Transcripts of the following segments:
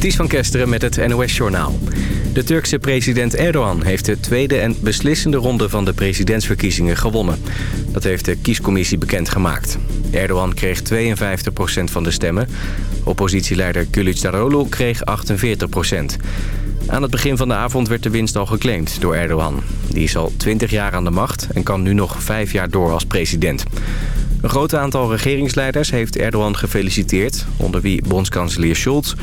Ties van Kesteren met het NOS-journaal. De Turkse president Erdogan heeft de tweede en beslissende ronde van de presidentsverkiezingen gewonnen. Dat heeft de kiescommissie bekendgemaakt. Erdogan kreeg 52% van de stemmen. Oppositieleider Kılıçdaroğlu kreeg 48%. Aan het begin van de avond werd de winst al geclaimd door Erdogan. Die is al 20 jaar aan de macht en kan nu nog 5 jaar door als president. Een groot aantal regeringsleiders heeft Erdogan gefeliciteerd... onder wie bondskanselier Scholz,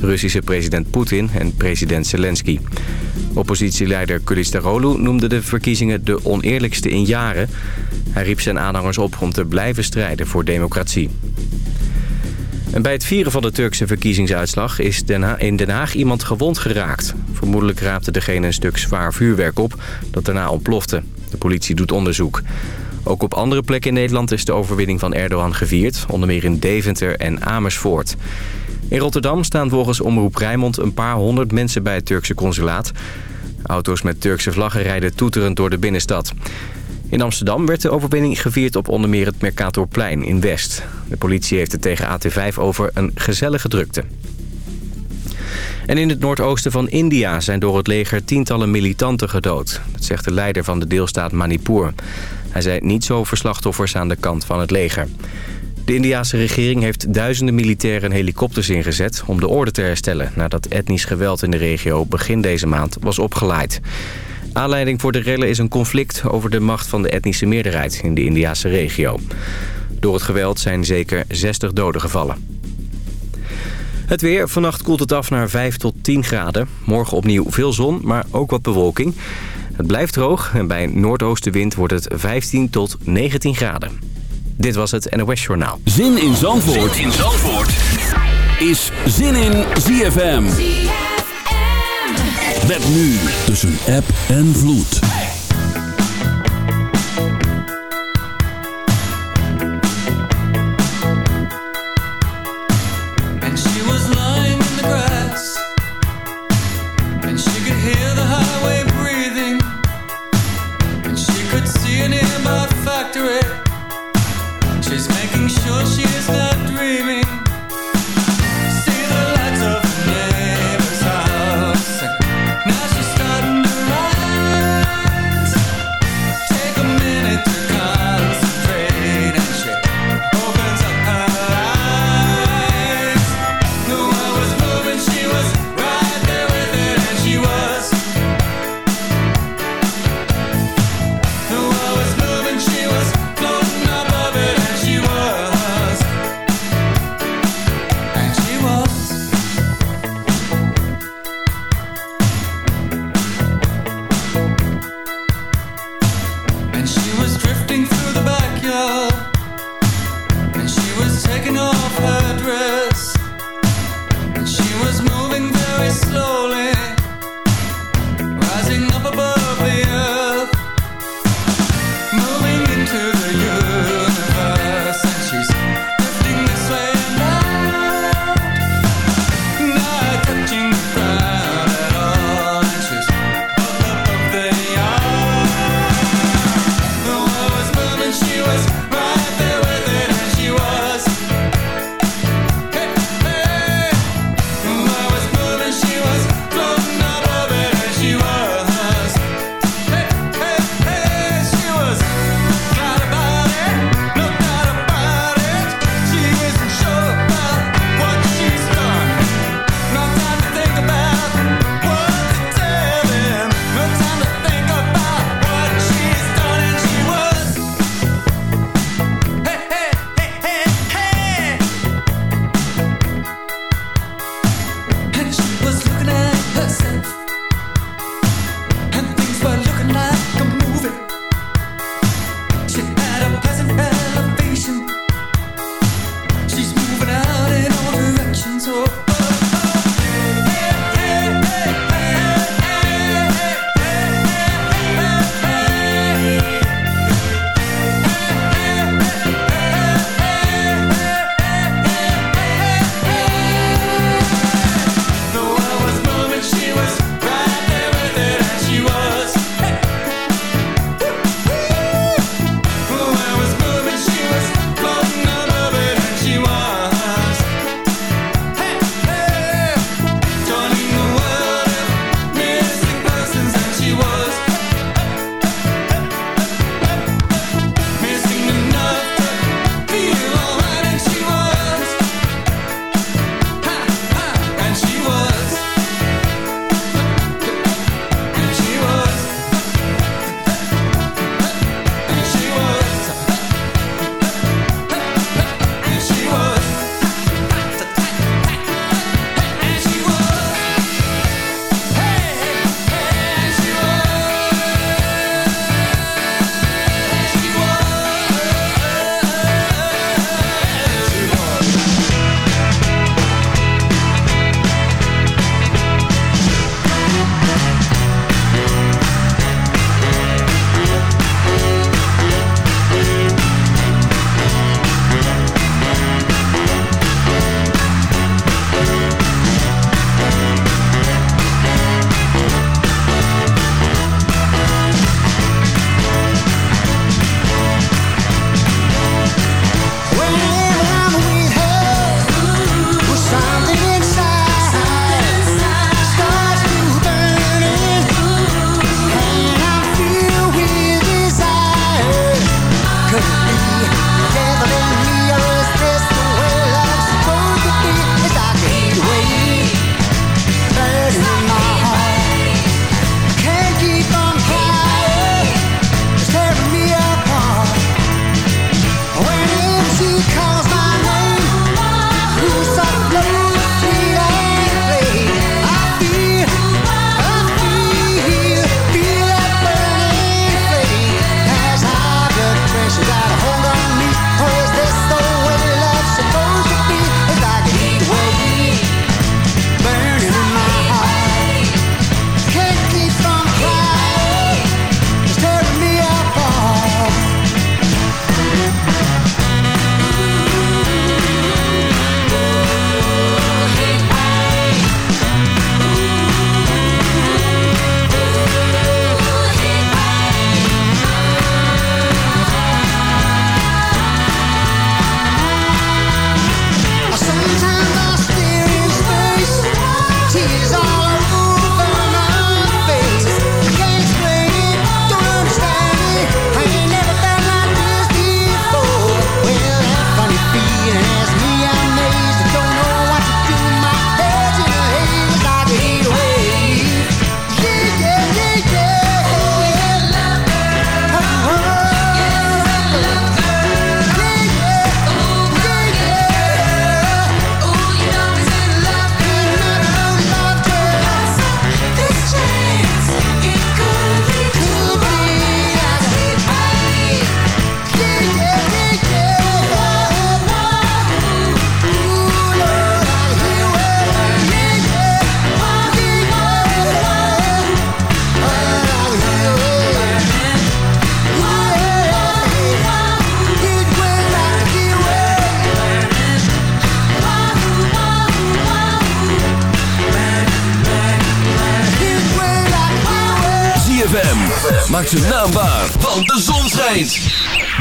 de Russische president Poetin en president Zelensky. Oppositieleider Kılıçdaroğlu noemde de verkiezingen de oneerlijkste in jaren. Hij riep zijn aanhangers op om te blijven strijden voor democratie. En bij het vieren van de Turkse verkiezingsuitslag is in Den Haag iemand gewond geraakt. Vermoedelijk raapte degene een stuk zwaar vuurwerk op dat daarna ontplofte. De politie doet onderzoek. Ook op andere plekken in Nederland is de overwinning van Erdogan gevierd. Onder meer in Deventer en Amersfoort. In Rotterdam staan volgens Omroep Rijnmond een paar honderd mensen bij het Turkse consulaat. Auto's met Turkse vlaggen rijden toeterend door de binnenstad. In Amsterdam werd de overwinning gevierd op onder meer het Mercatorplein in West. De politie heeft het tegen AT5 over een gezellige drukte. En in het noordoosten van India zijn door het leger tientallen militanten gedood. Dat zegt de leider van de deelstaat Manipur. Hij zei niet zoveel slachtoffers aan de kant van het leger. De Indiase regering heeft duizenden militairen en helikopters ingezet... om de orde te herstellen nadat etnisch geweld in de regio begin deze maand was opgeleid. Aanleiding voor de rellen is een conflict over de macht van de etnische meerderheid in de Indiase regio. Door het geweld zijn zeker 60 doden gevallen. Het weer. Vannacht koelt het af naar 5 tot 10 graden. Morgen opnieuw veel zon, maar ook wat bewolking. Het blijft droog en bij een noordoostenwind wordt het 15 tot 19 graden. Dit was het NOS Journaal. Zin in Zandvoort, zin in Zandvoort. is Zin in ZFM. ZFM. Met nu tussen app en vloed.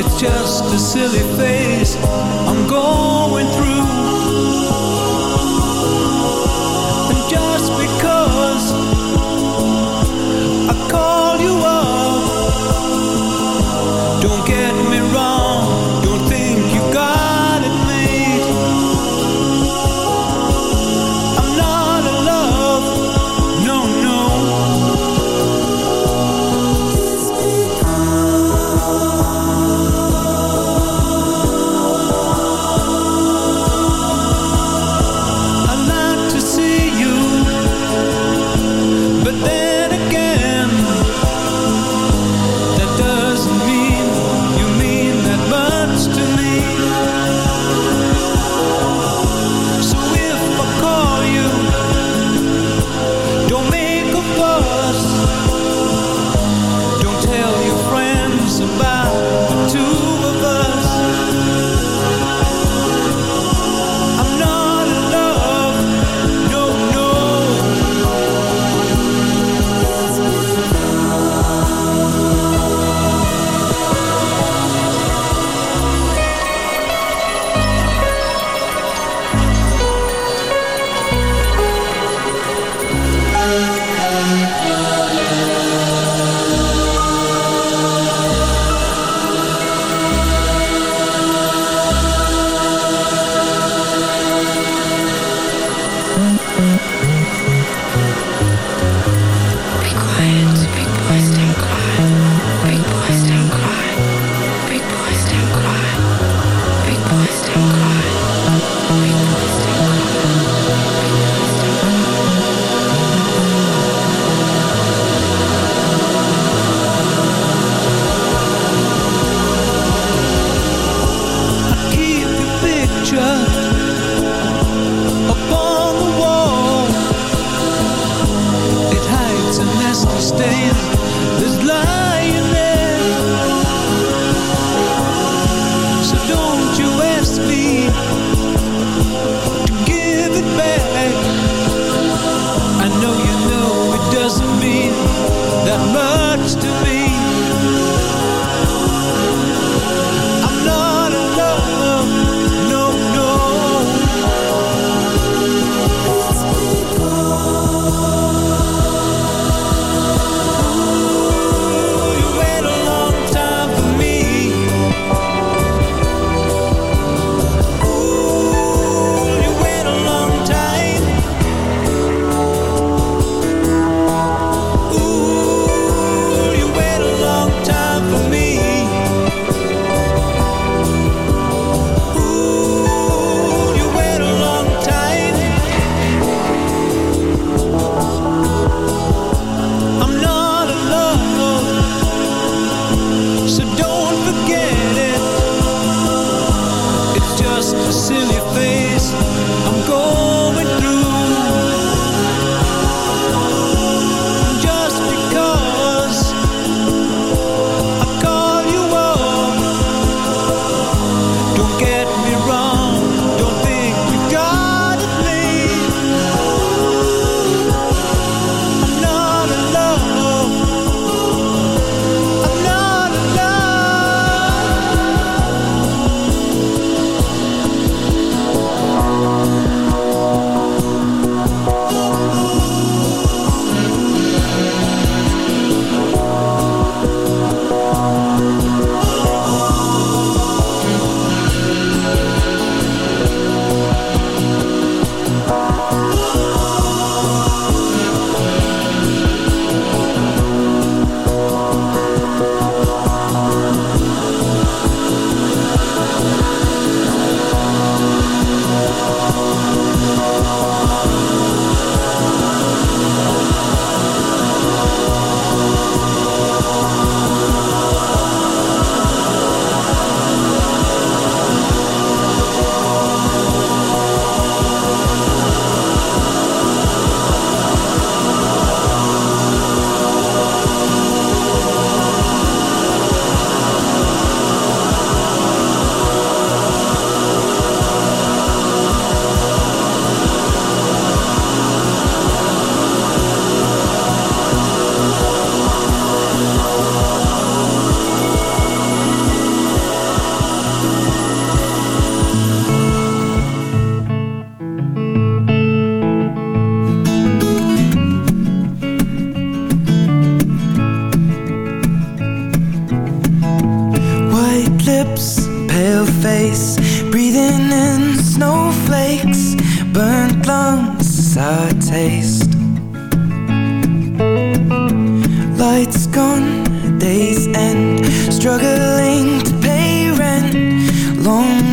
It's just a silly phase I'm going through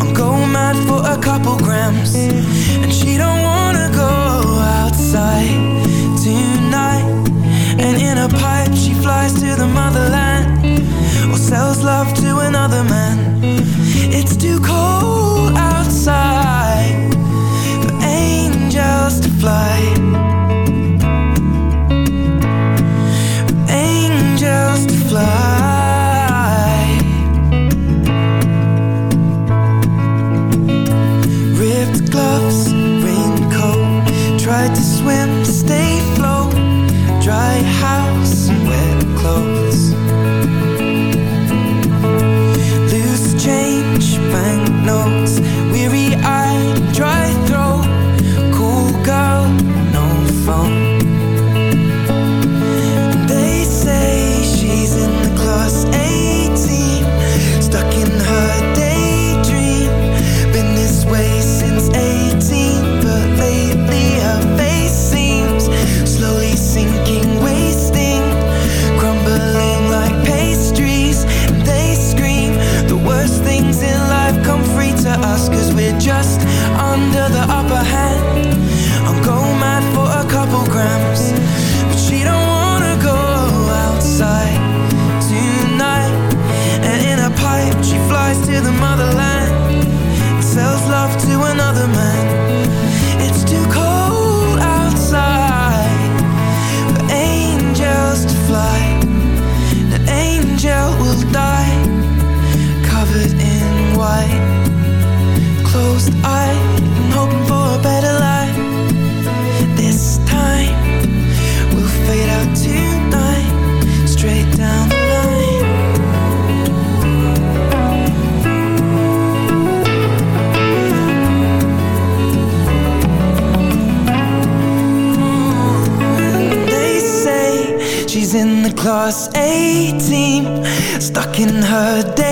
I'm going mad for a couple grams. And she don't wanna go outside tonight. And in a pipe she flies to the motherland. Or sells love to another man. It's too cold outside. in her day.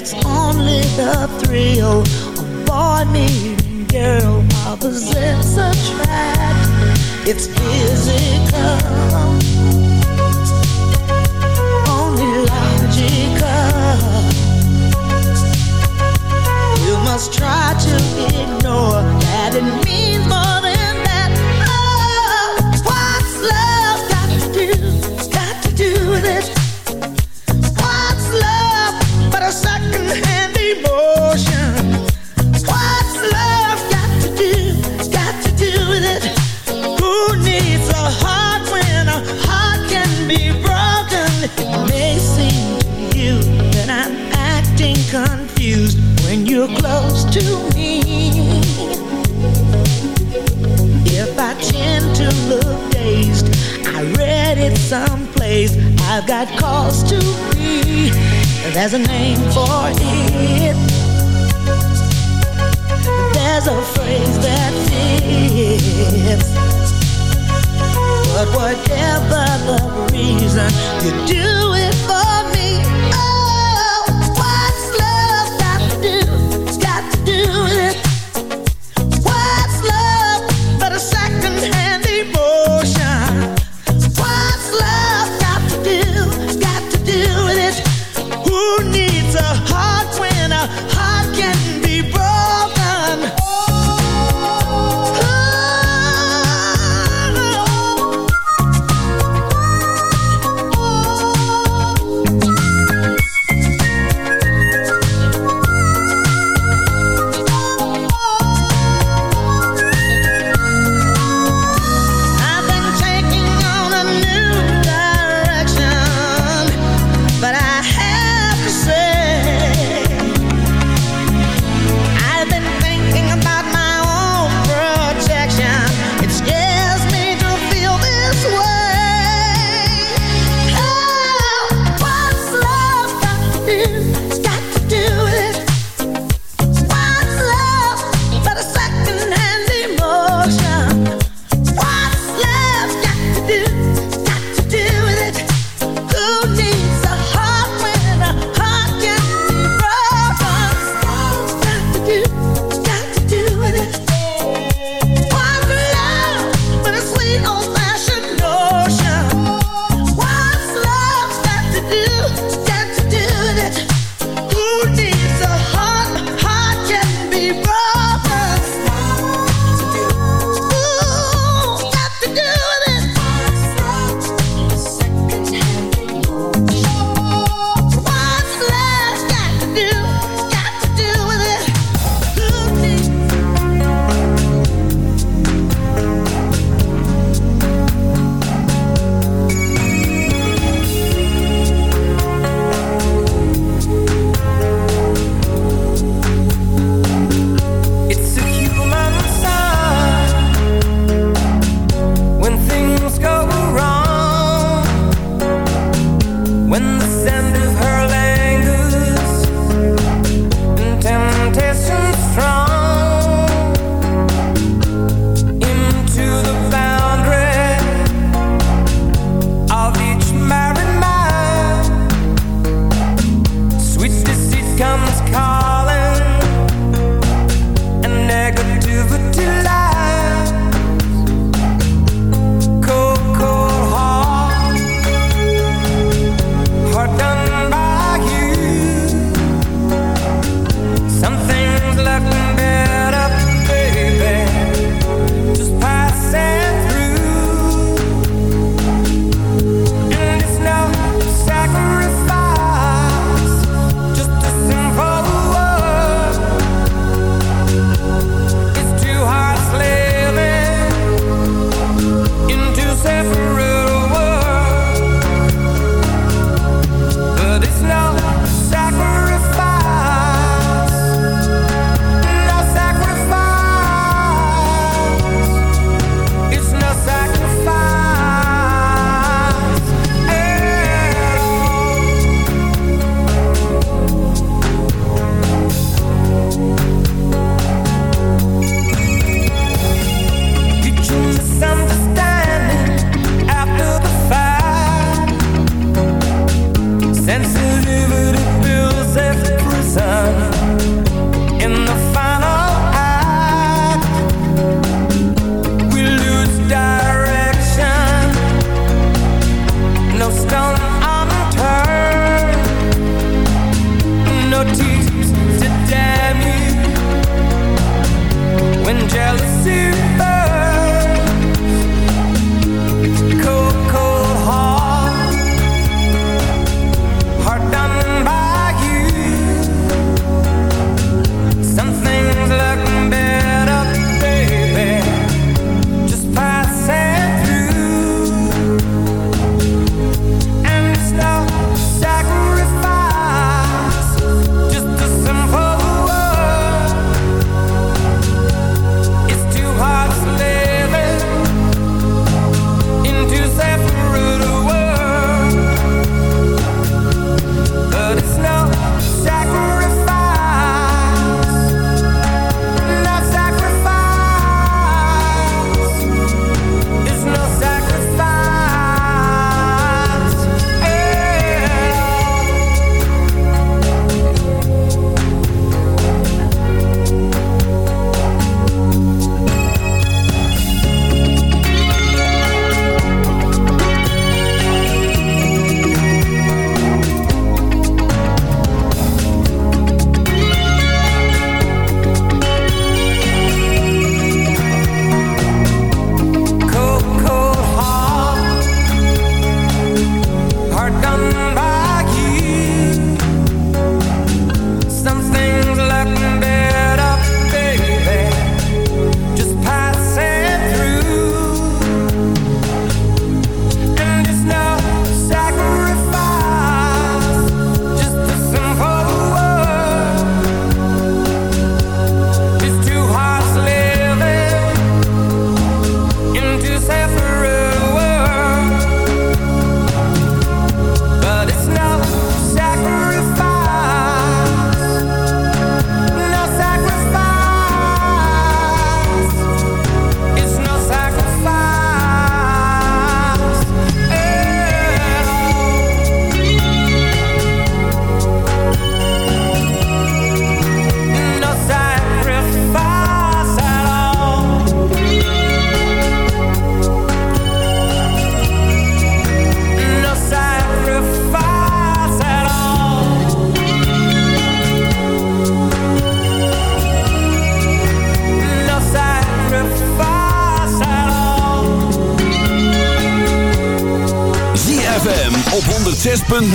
it's only the thrill of boy meeting girl opposites attract. It's physical, only logical. You must try to ignore that it means more than. You do it for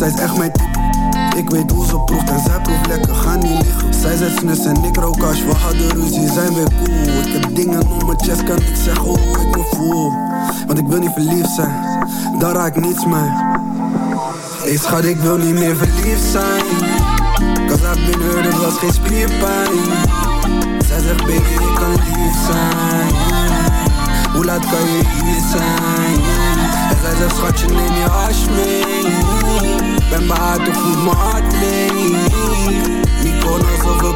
Zij is echt mijn type. Ik weet hoe ze proeft en zij proeft lekker. Ga niet liggen. Zij zet snus en ik rook als We hadden ruzie, zijn weer cool. Ik heb dingen om mijn chest, kan ik zeggen hoe ik me voel. Want ik wil niet verliefd zijn. Daar raak ik niets mee. Hey schat, ik wil niet meer verliefd zijn. Cause I've been hurt, het was geen spierpijn. Zij zegt baby ik kan lief zijn. Hoe laat kan je hier zijn? En zij zegt schatje neem je hash mee Ben behaard of voelt mijn hart leeg Mykonos of een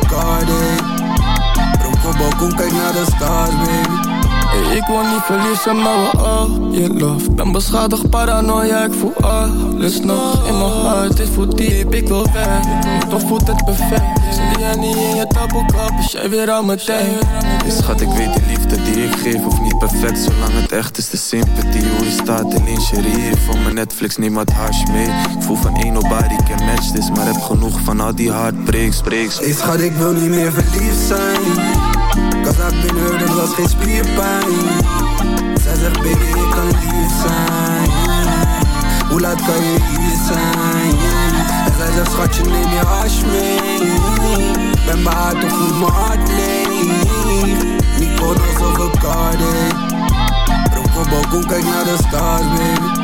kijk naar de stars Hey, ik wil niet verliezen, maar we all je love. Ben beschadigd, paranoia, ik voel alles nog In mijn hart, dit voelt diep, ik wil weg Toch voelt het perfect. Zie jij niet in je taboekap, is jij weer aan mijn tijd. Schat, ik weet die liefde die ik geef Hoeft niet perfect, zolang het echt is de sympathie. Hoe je staat in lingerie Voor mijn Netflix, neem wat hash mee. Ik voel van één nobody can match this Maar heb genoeg van al die heartbreaks, breaks. Hey schat, ik wil niet meer verliefd zijn Cause I've been hurt, het was geen spierpijn Zij zegt baby ik kan lief zijn. Hoe laat kan je hier zijn? En zij zegt schatje neem je hash mee. Ben behaard of voelt mijn hart leeg? Mykonos of een Cardiff Bronco balkon kijk naar de stars baby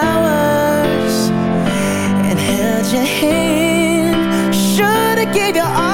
Flowers and held your hand. Should have gave you all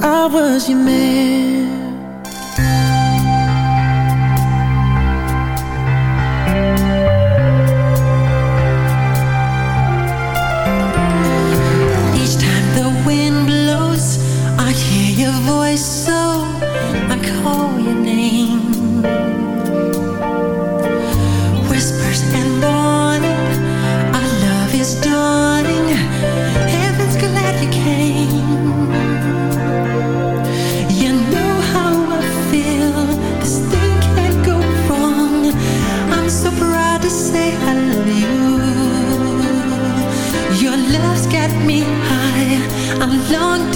I was your man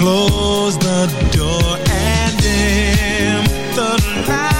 close the door and dim the light.